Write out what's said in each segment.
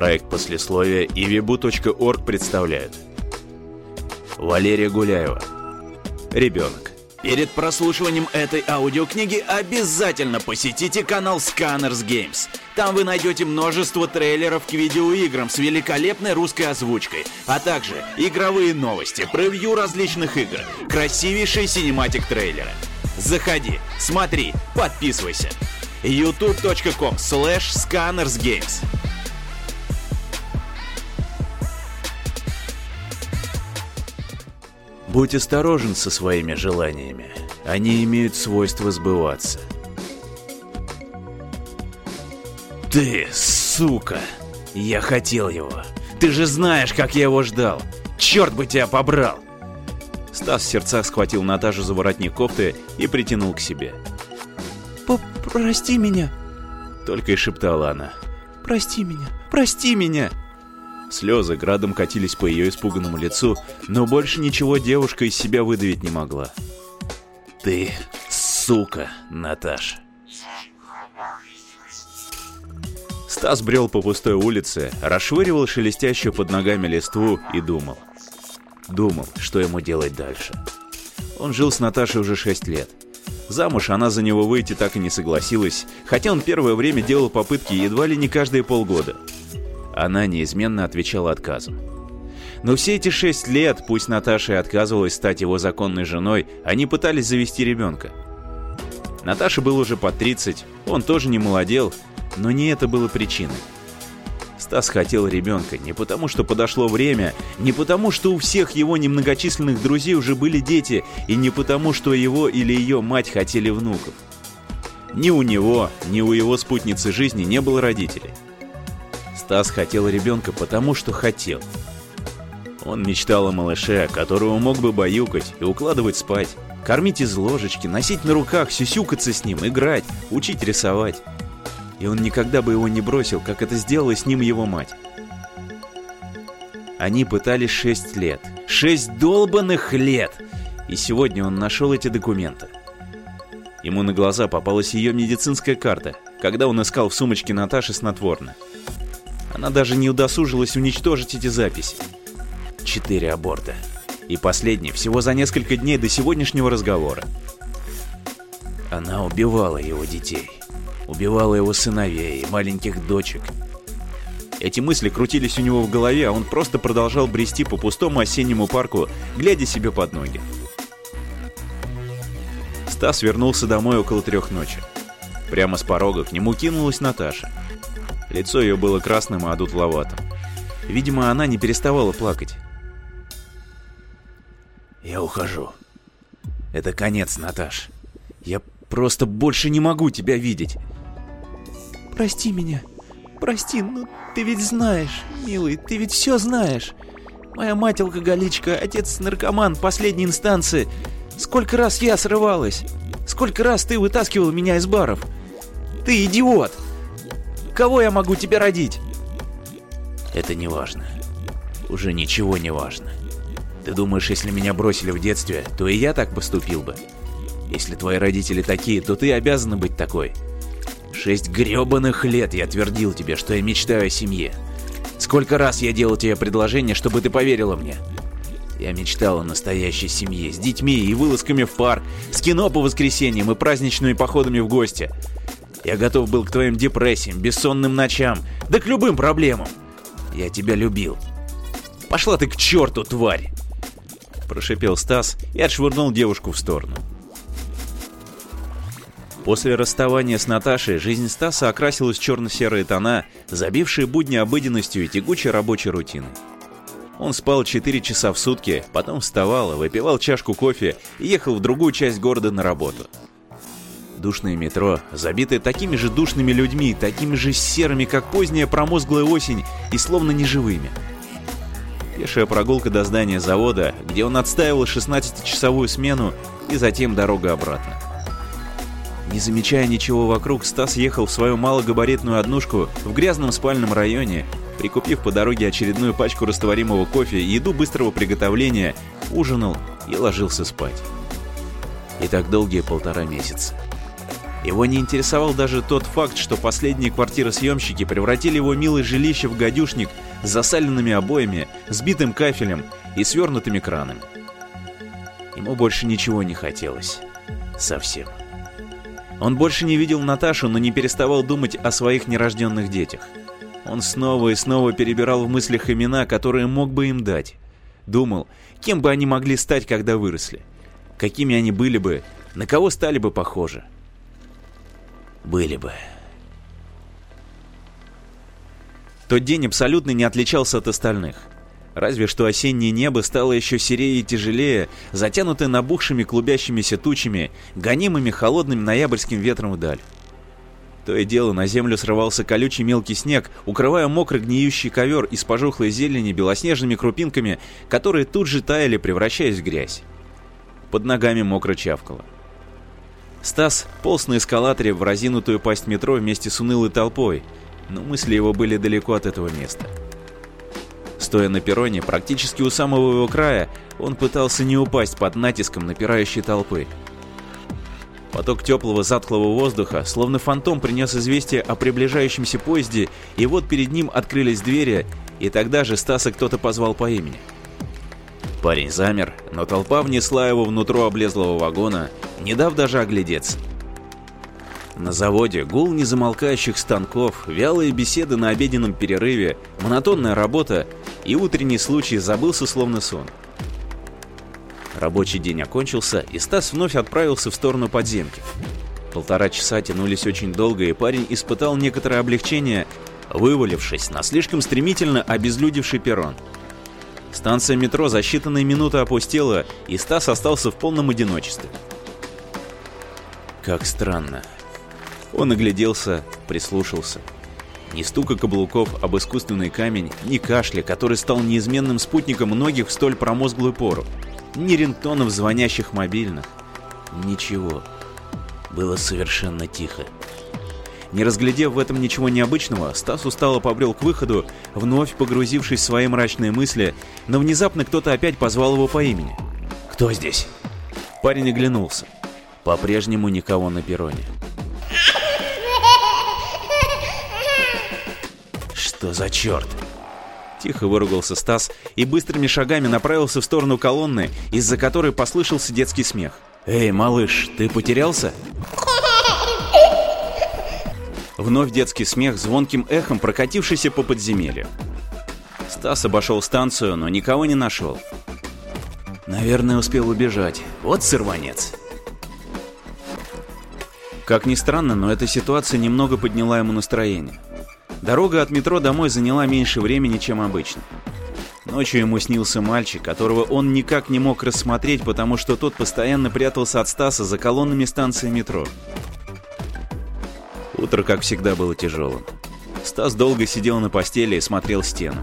Проект послесловия и vibu.org представляют. Валерия Гуляева. Ребенок. Перед прослушиванием этой аудиокниги обязательно посетите канал Scanners Games. Там вы найдете множество трейлеров к видеоиграм с великолепной русской озвучкой, а также игровые новости, превью различных игр, красивейшие синематик трейлеры. Заходи, смотри, подписывайся. youtube.com slash scannersgames Будь осторожен со своими желаниями. Они имеют свойство сбываться. Ты, сука! Я хотел его. Ты же знаешь, как я его ждал. Черт бы тебя побрал! Стас в сердцах схватил Наташу за воротник кофты и притянул к себе. «Прости меня!» Только и шептала она. «Прости меня! Прости меня!» Слезы градом катились по ее испуганному лицу, но больше ничего девушка из себя выдавить не могла. «Ты сука, Наташ!» Стас брел по пустой улице, расшвыривал шелестящую под ногами листву и думал. Думал, что ему делать дальше. Он жил с Наташей уже шесть лет. Замуж она за него выйти так и не согласилась, хотя он первое время делал попытки едва ли не каждые полгода – она неизменно отвечала отказом. Но все эти шесть лет, пусть Наташа и отказывалась стать его законной женой, они пытались завести ребенка. Наташе был уже под 30, он тоже не молодел, но не это было причиной. Стас хотел ребенка не потому, что подошло время, не потому, что у всех его немногочисленных друзей уже были дети, и не потому, что его или ее мать хотели внуков. Ни у него, ни у его спутницы жизни не было родителей. Стас хотел ребенка потому, что хотел. Он мечтал о малыше, которого мог бы баюкать и укладывать спать, кормить из ложечки, носить на руках, сюсюкаться с ним, играть, учить рисовать. И он никогда бы его не бросил, как это сделала с ним его мать. Они пытались шесть лет. Шесть долбанных лет! И сегодня он нашел эти документы. Ему на глаза попалась ее медицинская карта, когда он искал в сумочке Наташи снотворное. Она даже не удосужилась уничтожить эти записи. Четыре аборта. И последний всего за несколько дней до сегодняшнего разговора. Она убивала его детей. Убивала его сыновей и маленьких дочек. Эти мысли крутились у него в голове, а он просто продолжал брести по пустому осеннему парку, глядя себе под ноги. Стас вернулся домой около трех ночи. Прямо с порога к нему кинулась Наташа. Лицо ее было красным и одутловатым. Видимо, она не переставала плакать. «Я ухожу. Это конец, Наташ. Я просто больше не могу тебя видеть». «Прости меня. Прости, ну ты ведь знаешь, милый, ты ведь все знаешь. Моя мать алкоголичка, отец наркоман последней инстанции. Сколько раз я срывалась? Сколько раз ты вытаскивал меня из баров? Ты идиот!» Кого я могу тебе родить?» «Это не важно. Уже ничего не важно. Ты думаешь, если меня бросили в детстве, то и я так поступил бы? Если твои родители такие, то ты обязана быть такой. Шесть гребаных лет я твердил тебе, что я мечтаю о семье. Сколько раз я делал тебе предложение, чтобы ты поверила мне?» Я мечтал о настоящей семье, с детьми и вылазками в парк, с кино по воскресеньям и праздничными походами в гости. Я готов был к твоим депрессиям, бессонным ночам, да к любым проблемам. Я тебя любил. Пошла ты к черту, тварь!» Прошипел Стас и отшвырнул девушку в сторону. После расставания с Наташей жизнь Стаса окрасилась в черно-серые тона, забившие будни обыденностью и тягучей рабочей рутиной. Он спал 4 часа в сутки, потом вставал, выпивал чашку кофе и ехал в другую часть города на работу – Душное метро, забитое такими же душными людьми, такими же серыми, как поздняя промозглая осень, и словно неживыми. Пешая прогулка до здания завода, где он отстаивал 16-часовую смену, и затем дорога обратно. Не замечая ничего вокруг, Стас ехал в свою малогабаритную однушку в грязном спальном районе, прикупив по дороге очередную пачку растворимого кофе и еду быстрого приготовления, ужинал и ложился спать. И так долгие полтора месяца. Его не интересовал даже тот факт, что последние квартиросъемщики превратили его милое жилище в гадюшник с засаленными обоями, сбитым кафелем и свернутыми кранами. Ему больше ничего не хотелось. Совсем. Он больше не видел Наташу, но не переставал думать о своих нерожденных детях. Он снова и снова перебирал в мыслях имена, которые мог бы им дать. Думал, кем бы они могли стать, когда выросли. Какими они были бы, на кого стали бы похожи. Были бы. Тот день абсолютно не отличался от остальных. Разве что осеннее небо стало еще серее и тяжелее, затянутое набухшими клубящимися тучами, гонимыми холодным ноябрьским ветром вдаль. То и дело на землю срывался колючий мелкий снег, укрывая мокрый гниющий ковер из пожухлой зелени белоснежными крупинками, которые тут же таяли, превращаясь в грязь. Под ногами мокро чавкало. Стас полз на эскалаторе в разинутую пасть метро вместе с унылой толпой, но мысли его были далеко от этого места. Стоя на перроне, практически у самого его края, он пытался не упасть под натиском напирающей толпы. Поток теплого затхлого воздуха, словно фантом принес известие о приближающемся поезде, и вот перед ним открылись двери, и тогда же Стаса кто-то позвал по имени. Парень замер, но толпа внесла его внутрь облезлого вагона, не дав даже оглядеться. На заводе гул незамолкающих станков, вялые беседы на обеденном перерыве, монотонная работа и утренний случай забылся словно сон. Рабочий день окончился, и Стас вновь отправился в сторону подземки. Полтора часа тянулись очень долго, и парень испытал некоторое облегчение, вывалившись на слишком стремительно обезлюдевший перрон. Станция метро за считанные минуты опустела, и Стас остался в полном одиночестве. Как странно. Он огляделся, прислушался. Ни стука каблуков об искусственный камень, ни кашля, который стал неизменным спутником многих в столь промозглую пору. Ни рингтонов звонящих мобильных. Ничего. Было совершенно тихо. Не разглядев в этом ничего необычного, Стас устало побрел к выходу, вновь погрузившись в свои мрачные мысли, но внезапно кто-то опять позвал его по имени. «Кто здесь?» Парень оглянулся. По-прежнему никого на перроне. «Что за черт?» Тихо выругался Стас и быстрыми шагами направился в сторону колонны, из-за которой послышался детский смех. «Эй, малыш, ты потерялся?» Вновь детский смех, звонким эхом прокатившийся по подземелью. Стас обошел станцию, но никого не нашел. Наверное, успел убежать. Вот сорванец. Как ни странно, но эта ситуация немного подняла ему настроение. Дорога от метро домой заняла меньше времени, чем обычно. Ночью ему снился мальчик, которого он никак не мог рассмотреть, потому что тот постоянно прятался от Стаса за колоннами станции метро. Утро, как всегда, было тяжелым. Стас долго сидел на постели и смотрел стену.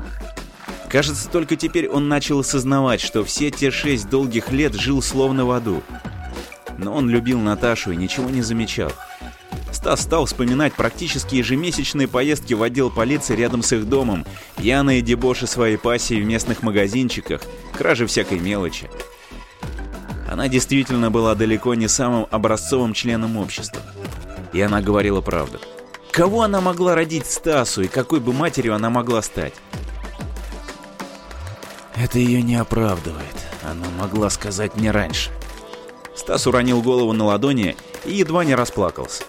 Кажется, только теперь он начал осознавать, что все те шесть долгих лет жил словно в аду. Но он любил Наташу и ничего не замечал. Стас стал вспоминать практически ежемесячные поездки в отдел полиции рядом с их домом, пьяные дебоши своей пассии в местных магазинчиках, кражи всякой мелочи. Она действительно была далеко не самым образцовым членом общества. И она говорила правду. Кого она могла родить Стасу и какой бы матерью она могла стать? Это ее не оправдывает. Она могла сказать мне раньше. Стас уронил голову на ладони и едва не расплакался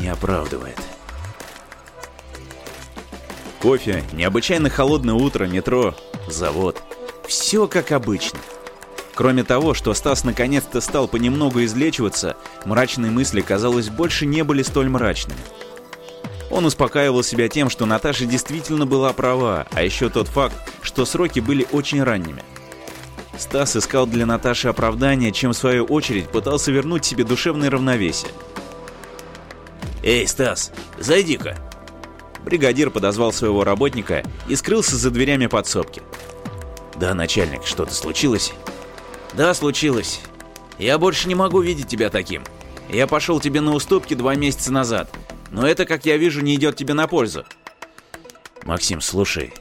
не оправдывает. Кофе, необычайно холодное утро, метро, завод. Все как обычно. Кроме того, что Стас наконец-то стал понемногу излечиваться, мрачные мысли, казалось, больше не были столь мрачными. Он успокаивал себя тем, что Наташа действительно была права, а еще тот факт, что сроки были очень ранними. Стас искал для Наташи оправдания, чем в свою очередь пытался вернуть себе душевное равновесие. «Эй, Стас, зайди-ка!» Бригадир подозвал своего работника и скрылся за дверями подсобки. «Да, начальник, что-то случилось?» «Да, случилось. Я больше не могу видеть тебя таким. Я пошел тебе на уступки два месяца назад, но это, как я вижу, не идет тебе на пользу». «Максим, слушай».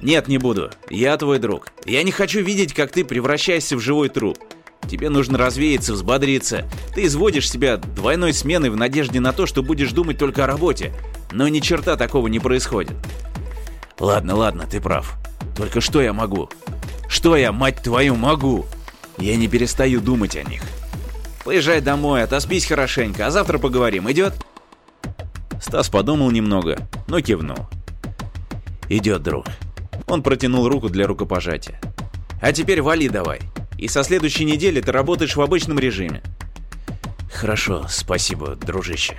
«Нет, не буду. Я твой друг. Я не хочу видеть, как ты превращаешься в живой труп. Тебе нужно развеяться, взбодриться. Ты изводишь себя двойной сменой в надежде на то, что будешь думать только о работе. Но ни черта такого не происходит. Ладно, ладно, ты прав. Только что я могу? Что я, мать твою, могу? Я не перестаю думать о них. Поезжай домой, отоспись хорошенько, а завтра поговорим, идет? Стас подумал немного, но кивнул. Идет, друг. Он протянул руку для рукопожатия. А теперь вали давай. И со следующей недели ты работаешь в обычном режиме. Хорошо, спасибо, дружище.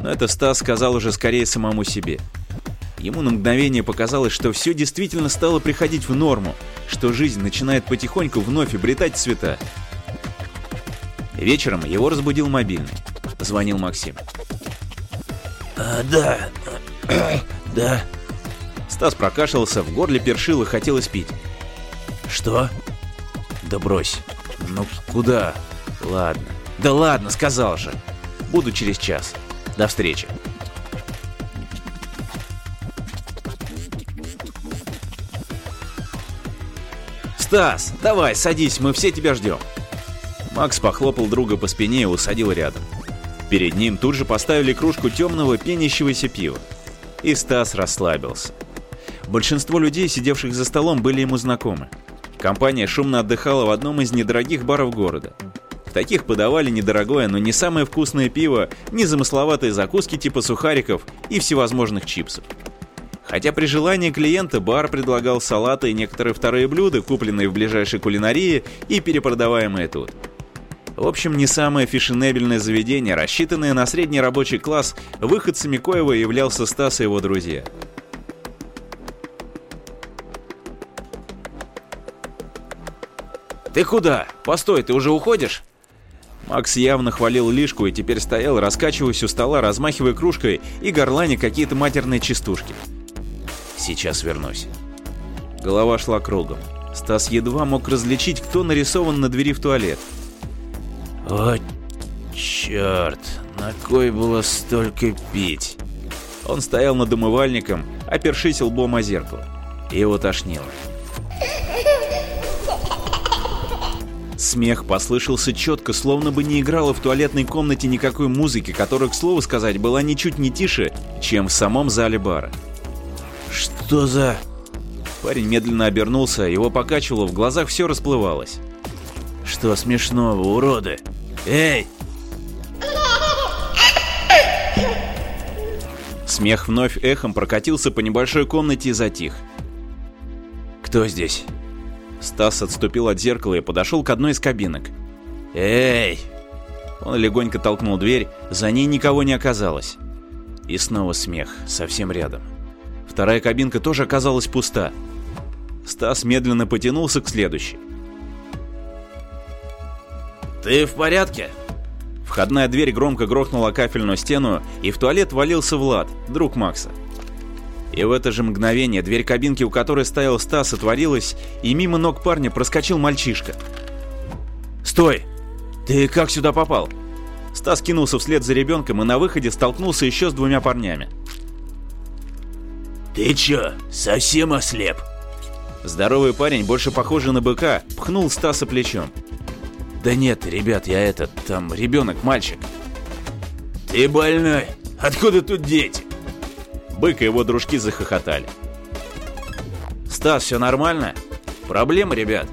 Но это Стас сказал уже скорее самому себе. Ему на мгновение показалось, что все действительно стало приходить в норму, что жизнь начинает потихоньку вновь обретать цвета. Вечером его разбудил мобильный. Звонил Максим. А, да, да. Стас прокашлялся, в горле першил и хотелось пить. Что? Да брось. Ну куда? Ладно. Да ладно, сказал же. Буду через час. До встречи. Стас, давай, садись, мы все тебя ждем. Макс похлопал друга по спине и усадил рядом. Перед ним тут же поставили кружку темного пенящегося пива. И Стас расслабился. Большинство людей, сидевших за столом, были ему знакомы. Компания шумно отдыхала в одном из недорогих баров города. В таких подавали недорогое, но не самое вкусное пиво, незамысловатые закуски типа сухариков и всевозможных чипсов. Хотя при желании клиента бар предлагал салаты и некоторые вторые блюда, купленные в ближайшей кулинарии и перепродаваемые тут. В общем, не самое фешенебельное заведение, рассчитанное на средний рабочий класс, выходцами коего являлся Стас и его друзья. «Ты куда? Постой, ты уже уходишь?» Макс явно хвалил Лишку и теперь стоял, раскачиваясь у стола, размахивая кружкой и горлани какие-то матерные частушки. «Сейчас вернусь». Голова шла кругом. Стас едва мог различить, кто нарисован на двери в туалет. «О, черт, на кой было столько пить?» Он стоял над умывальником, опершись лбом о зеркало. Его тошнило. Смех послышался четко, словно бы не играло в туалетной комнате никакой музыки, которая, к слову сказать, была ничуть не тише, чем в самом зале бара. «Что за...» Парень медленно обернулся, его покачивало, в глазах все расплывалось. «Что смешного, уроды? Эй!» Смех вновь эхом прокатился по небольшой комнате и затих. «Кто здесь?» Стас отступил от зеркала и подошел к одной из кабинок. «Эй!» Он легонько толкнул дверь, за ней никого не оказалось. И снова смех, совсем рядом. Вторая кабинка тоже оказалась пуста. Стас медленно потянулся к следующей. «Ты в порядке?» Входная дверь громко грохнула кафельную стену, и в туалет валился Влад, друг Макса. И в это же мгновение дверь кабинки, у которой стоял Стас, отворилась, и мимо ног парня проскочил мальчишка. «Стой! Ты как сюда попал?» Стас кинулся вслед за ребенком и на выходе столкнулся еще с двумя парнями. «Ты чё, совсем ослеп?» Здоровый парень, больше похожий на быка, пхнул Стаса плечом. «Да нет, ребят, я этот, там, ребенок, мальчик». «Ты больной? Откуда тут дети?» Бык и его дружки захохотали. «Стас, все нормально? Проблемы, ребят?»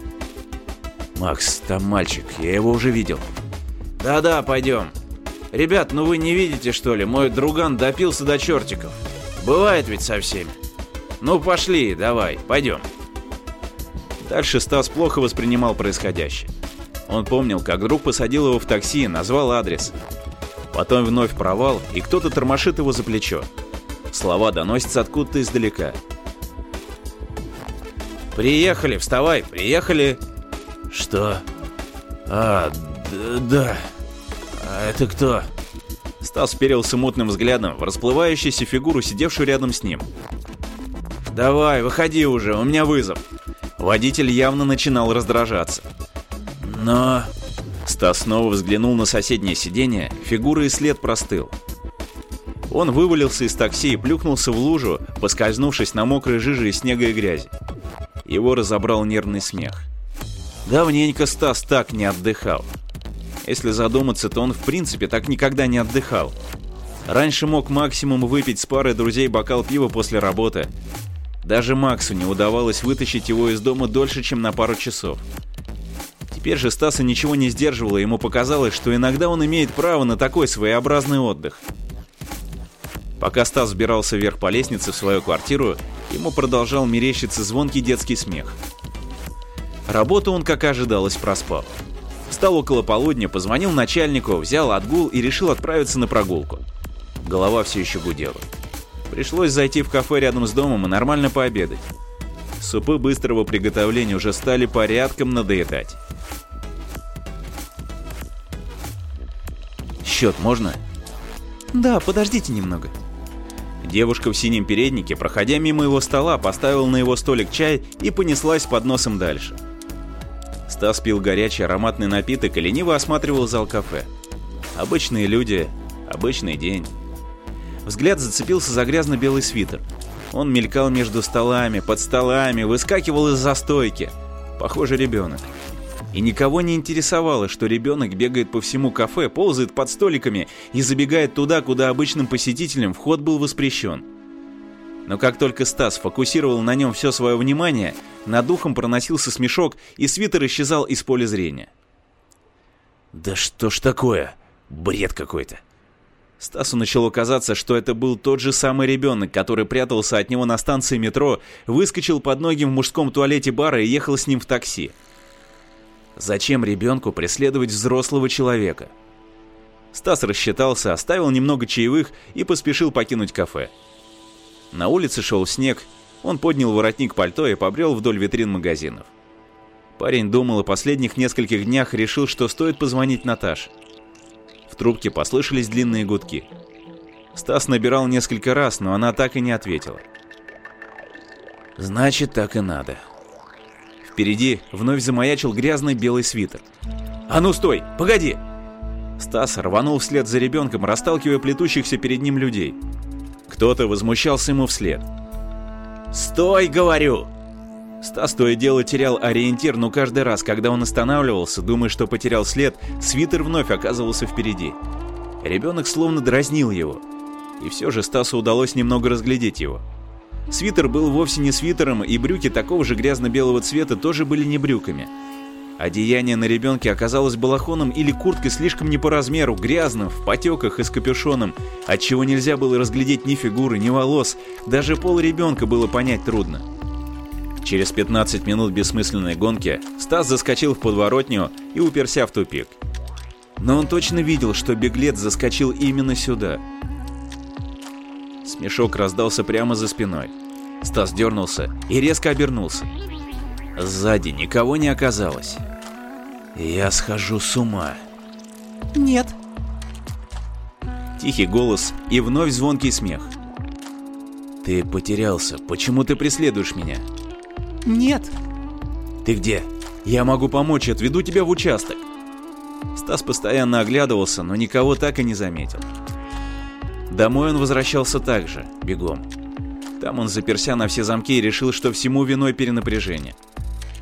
«Макс, там мальчик, я его уже видел». «Да-да, пойдем. Ребят, ну вы не видите, что ли? Мой друган допился до чертиков. Бывает ведь со всеми. Ну пошли, давай, пойдем». Дальше Стас плохо воспринимал происходящее. Он помнил, как друг посадил его в такси, назвал адрес. Потом вновь провал, и кто-то тормошит его за плечо. Слова доносятся откуда-то издалека. «Приехали, вставай, приехали!» «Что? А, да. А это кто?» Стас вперился мутным взглядом в расплывающуюся фигуру, сидевшую рядом с ним. «Давай, выходи уже, у меня вызов!» Водитель явно начинал раздражаться. «Но...» Стас снова взглянул на соседнее сиденье, фигура и след простыл. Он вывалился из такси и плюхнулся в лужу, поскользнувшись на мокрой жиже из снега и грязи. Его разобрал нервный смех. Давненько Стас так не отдыхал. Если задуматься, то он в принципе так никогда не отдыхал. Раньше мог максимум выпить с парой друзей бокал пива после работы. Даже Максу не удавалось вытащить его из дома дольше, чем на пару часов. Теперь же Стаса ничего не сдерживало, ему показалось, что иногда он имеет право на такой своеобразный отдых. Пока Стас взбирался вверх по лестнице в свою квартиру, ему продолжал мерещиться звонкий детский смех. Работу он, как ожидалось, проспал. Встал около полудня, позвонил начальнику, взял отгул и решил отправиться на прогулку. Голова все еще гудела. Пришлось зайти в кафе рядом с домом и нормально пообедать. Супы быстрого приготовления уже стали порядком надоедать. Счет можно? Да, подождите немного. Девушка в синем переднике, проходя мимо его стола, поставила на его столик чай и понеслась под носом дальше. Стас пил горячий ароматный напиток и лениво осматривал зал кафе. Обычные люди, обычный день. Взгляд зацепился за грязно-белый свитер. Он мелькал между столами, под столами, выскакивал из-за стойки. Похоже, ребенок. И никого не интересовало, что ребенок бегает по всему кафе, ползает под столиками и забегает туда, куда обычным посетителям вход был воспрещен. Но как только Стас фокусировал на нем все свое внимание, над духом проносился смешок, и свитер исчезал из поля зрения. «Да что ж такое? Бред какой-то!» Стасу начало казаться, что это был тот же самый ребенок, который прятался от него на станции метро, выскочил под ноги в мужском туалете бара и ехал с ним в такси. Зачем ребенку преследовать взрослого человека? Стас рассчитался, оставил немного чаевых и поспешил покинуть кафе. На улице шел снег, он поднял воротник пальто и побрел вдоль витрин магазинов. Парень думал о последних нескольких днях и решил, что стоит позвонить Наташе. Трубке послышались длинные гудки. Стас набирал несколько раз, но она так и не ответила. Значит, так и надо. Впереди вновь замаячил грязный белый свитер. «А ну стой! Погоди!» Стас рванул вслед за ребенком, расталкивая плетущихся перед ним людей. Кто-то возмущался ему вслед. «Стой, говорю!» Стас то и дело терял ориентир, но каждый раз, когда он останавливался, думая, что потерял след, свитер вновь оказывался впереди. Ребенок словно дразнил его. И все же Стасу удалось немного разглядеть его. Свитер был вовсе не свитером, и брюки такого же грязно-белого цвета тоже были не брюками. Одеяние на ребенке оказалось балахоном или курткой слишком не по размеру, грязным, в потеках и с капюшоном, отчего нельзя было разглядеть ни фигуры, ни волос, даже пол ребенка было понять трудно. Через 15 минут бессмысленной гонки Стас заскочил в подворотню и уперся в тупик. Но он точно видел, что беглец заскочил именно сюда. Смешок раздался прямо за спиной. Стас дернулся и резко обернулся. Сзади никого не оказалось. Я схожу с ума. Нет. Тихий голос и вновь звонкий смех. Ты потерялся. Почему ты преследуешь меня? Нет. Ты где? Я могу помочь, отведу тебя в участок. Стас постоянно оглядывался, но никого так и не заметил. Домой он возвращался также, бегом. Там он заперся на все замки и решил, что всему виной перенапряжение.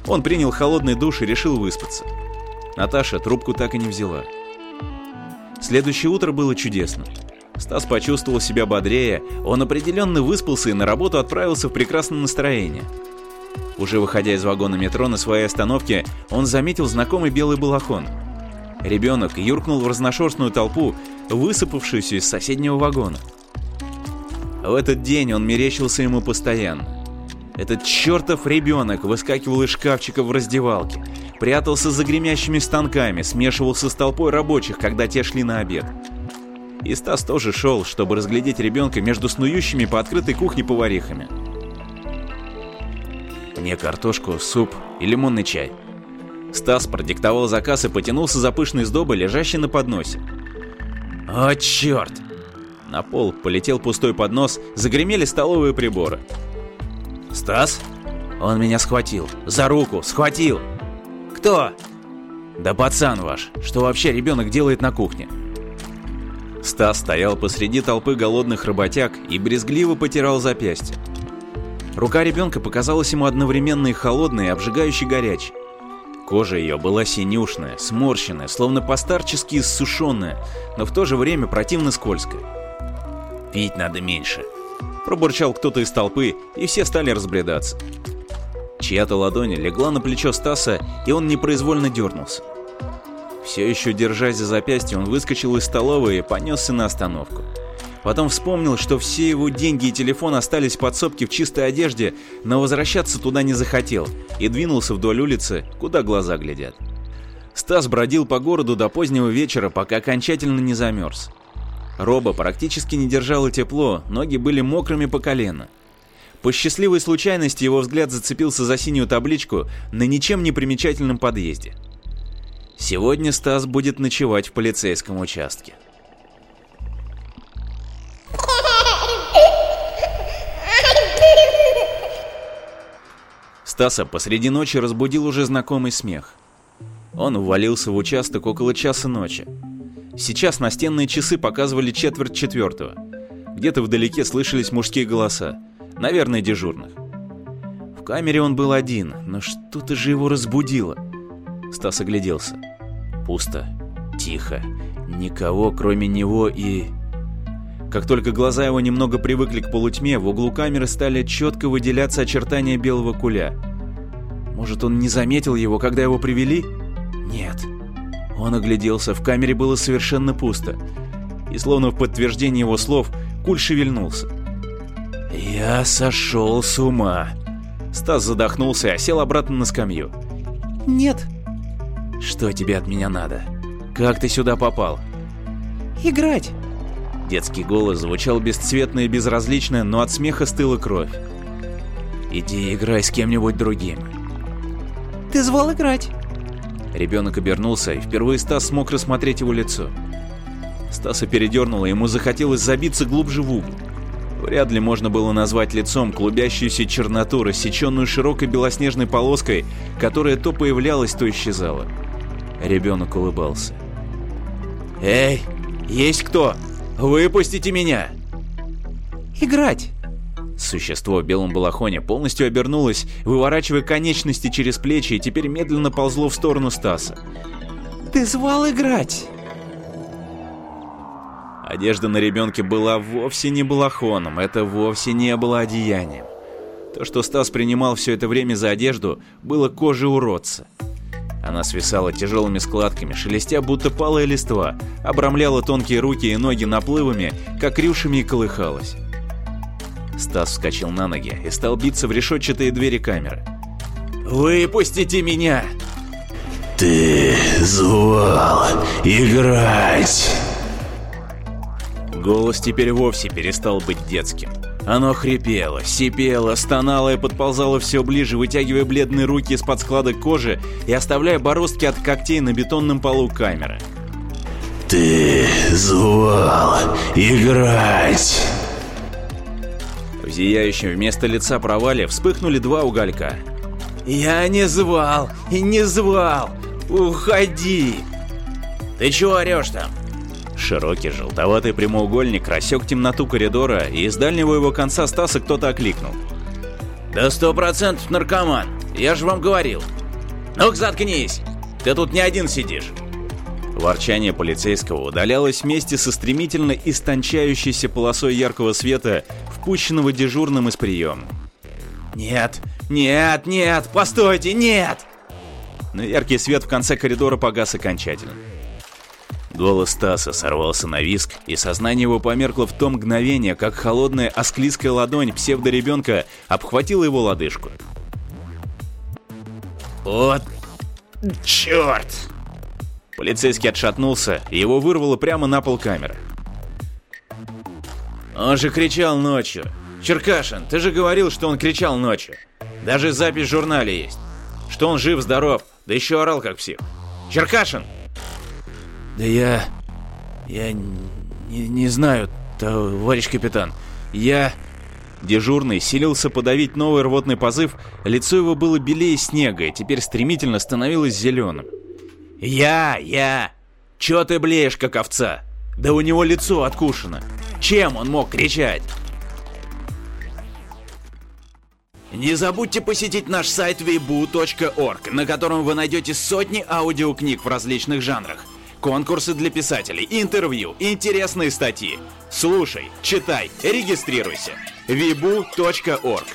Он принял холодный душ и решил выспаться. Наташа трубку так и не взяла. Следующее утро было чудесно. Стас почувствовал себя бодрее, он определенно выспался и на работу отправился в прекрасном настроении. Уже выходя из вагона метро на своей остановке, он заметил знакомый белый балахон. Ребенок юркнул в разношерстную толпу, высыпавшуюся из соседнего вагона. В этот день он мерещился ему постоянно. Этот чертов ребенок выскакивал из шкафчика в раздевалке, прятался за гремящими станками, смешивался с толпой рабочих, когда те шли на обед. И Стас тоже шел, чтобы разглядеть ребенка между снующими по открытой кухне поварихами. Мне картошку, суп и лимонный чай. Стас продиктовал заказ и потянулся за пышной сдобой, лежащей на подносе. О, черт! На пол полетел пустой поднос, загремели столовые приборы. «Стас?» Он меня схватил. За руку. Схватил. «Кто?» «Да пацан ваш. Что вообще ребенок делает на кухне?» Стас стоял посреди толпы голодных работяг и брезгливо потирал запястье. Рука ребенка показалась ему одновременно и холодной, и обжигающе горячей. Кожа ее была синюшная, сморщенная, словно постарчески иссушенная, но в то же время противно скользкая. «Пить надо меньше», — пробурчал кто-то из толпы, и все стали разбредаться. Чья-то ладонь легла на плечо Стаса, и он непроизвольно дернулся. Все еще держась за запястье, он выскочил из столовой и понесся на остановку. Потом вспомнил, что все его деньги и телефон остались в подсобке в чистой одежде, но возвращаться туда не захотел и двинулся вдоль улицы, куда глаза глядят. Стас бродил по городу до позднего вечера, пока окончательно не замерз. Роба практически не держала тепло, ноги были мокрыми по колено. По счастливой случайности его взгляд зацепился за синюю табличку на ничем не примечательном подъезде. Сегодня Стас будет ночевать в полицейском участке. Стаса посреди ночи разбудил уже знакомый смех. Он увалился в участок около часа ночи. Сейчас настенные часы показывали четверть четвертого. Где-то вдалеке слышались мужские голоса, наверное, дежурных. В камере он был один, но что-то же его разбудило. Стас огляделся. Пусто, тихо, никого кроме него и... Как только глаза его немного привыкли к полутьме, в углу камеры стали четко выделяться очертания белого куля. Может, он не заметил его, когда его привели? Нет. Он огляделся, в камере было совершенно пусто. И словно в подтверждение его слов, куль шевельнулся. «Я сошел с ума!» Стас задохнулся и осел обратно на скамью. «Нет». «Что тебе от меня надо? Как ты сюда попал?» «Играть». Детский голос звучал бесцветно и безразлично, но от смеха стыла кровь. «Иди играй с кем-нибудь другим». «Ты звал играть». Ребенок обернулся, и впервые Стас смог рассмотреть его лицо. Стаса передернуло, ему захотелось забиться глубже в угол. Вряд ли можно было назвать лицом клубящуюся черноту, рассеченную широкой белоснежной полоской, которая то появлялась, то исчезала. Ребенок улыбался. «Эй, есть кто?» «Выпустите меня!» «Играть!» Существо в белом балахоне полностью обернулось, выворачивая конечности через плечи и теперь медленно ползло в сторону Стаса. «Ты звал играть!» Одежда на ребенке была вовсе не балахоном, это вовсе не было одеянием. То, что Стас принимал все это время за одежду, было кожей уродца. Она свисала тяжелыми складками, шелестя будто палая листва, обрамляла тонкие руки и ноги наплывами, как рюшами и колыхалась. Стас вскочил на ноги и стал биться в решетчатые двери камеры. «Выпустите меня!» «Ты звал играть!» Голос теперь вовсе перестал быть детским. Оно хрипело, сипело, стонало и подползало все ближе, вытягивая бледные руки из-под складок кожи и оставляя бороздки от когтей на бетонном полу камеры. «Ты звал играть!» Зияющем вместо лица провале вспыхнули два уголька. «Я не звал и не звал! Уходи!» «Ты чего орешь там?» Широкий желтоватый прямоугольник рассек темноту коридора, и из дальнего его конца Стаса кто-то окликнул. «Да сто процентов наркоман! Я же вам говорил! Ну-ка заткнись! Ты тут не один сидишь!» Ворчание полицейского удалялось вместе со стремительно истончающейся полосой яркого света, впущенного дежурным из приема. «Нет! Нет! Нет! Постойте! Нет!» Но яркий свет в конце коридора погас окончательно. Голос Стаса сорвался на виск, и сознание его померкло в то мгновение, как холодная осклизкая ладонь псевдоребенка обхватила его лодыжку. «Вот черт!» Полицейский отшатнулся, и его вырвало прямо на пол камеры. «Он же кричал ночью! Черкашин, ты же говорил, что он кричал ночью! Даже запись в журнале есть! Что он жив-здоров, да еще орал как псих! Черкашин!» «Да я... я не, не знаю, товарищ капитан. Я...» Дежурный силился подавить новый рвотный позыв, лицо его было белее снега и теперь стремительно становилось зеленым. «Я, я! Чё ты блеешь, как овца? Да у него лицо откушено! Чем он мог кричать?» Не забудьте посетить наш сайт weibo.org, на котором вы найдете сотни аудиокниг в различных жанрах. Конкурсы для писателей, интервью, интересные статьи. Слушай, читай, регистрируйся. weibo.org